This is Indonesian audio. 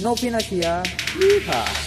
Novinasia, Yeehaw!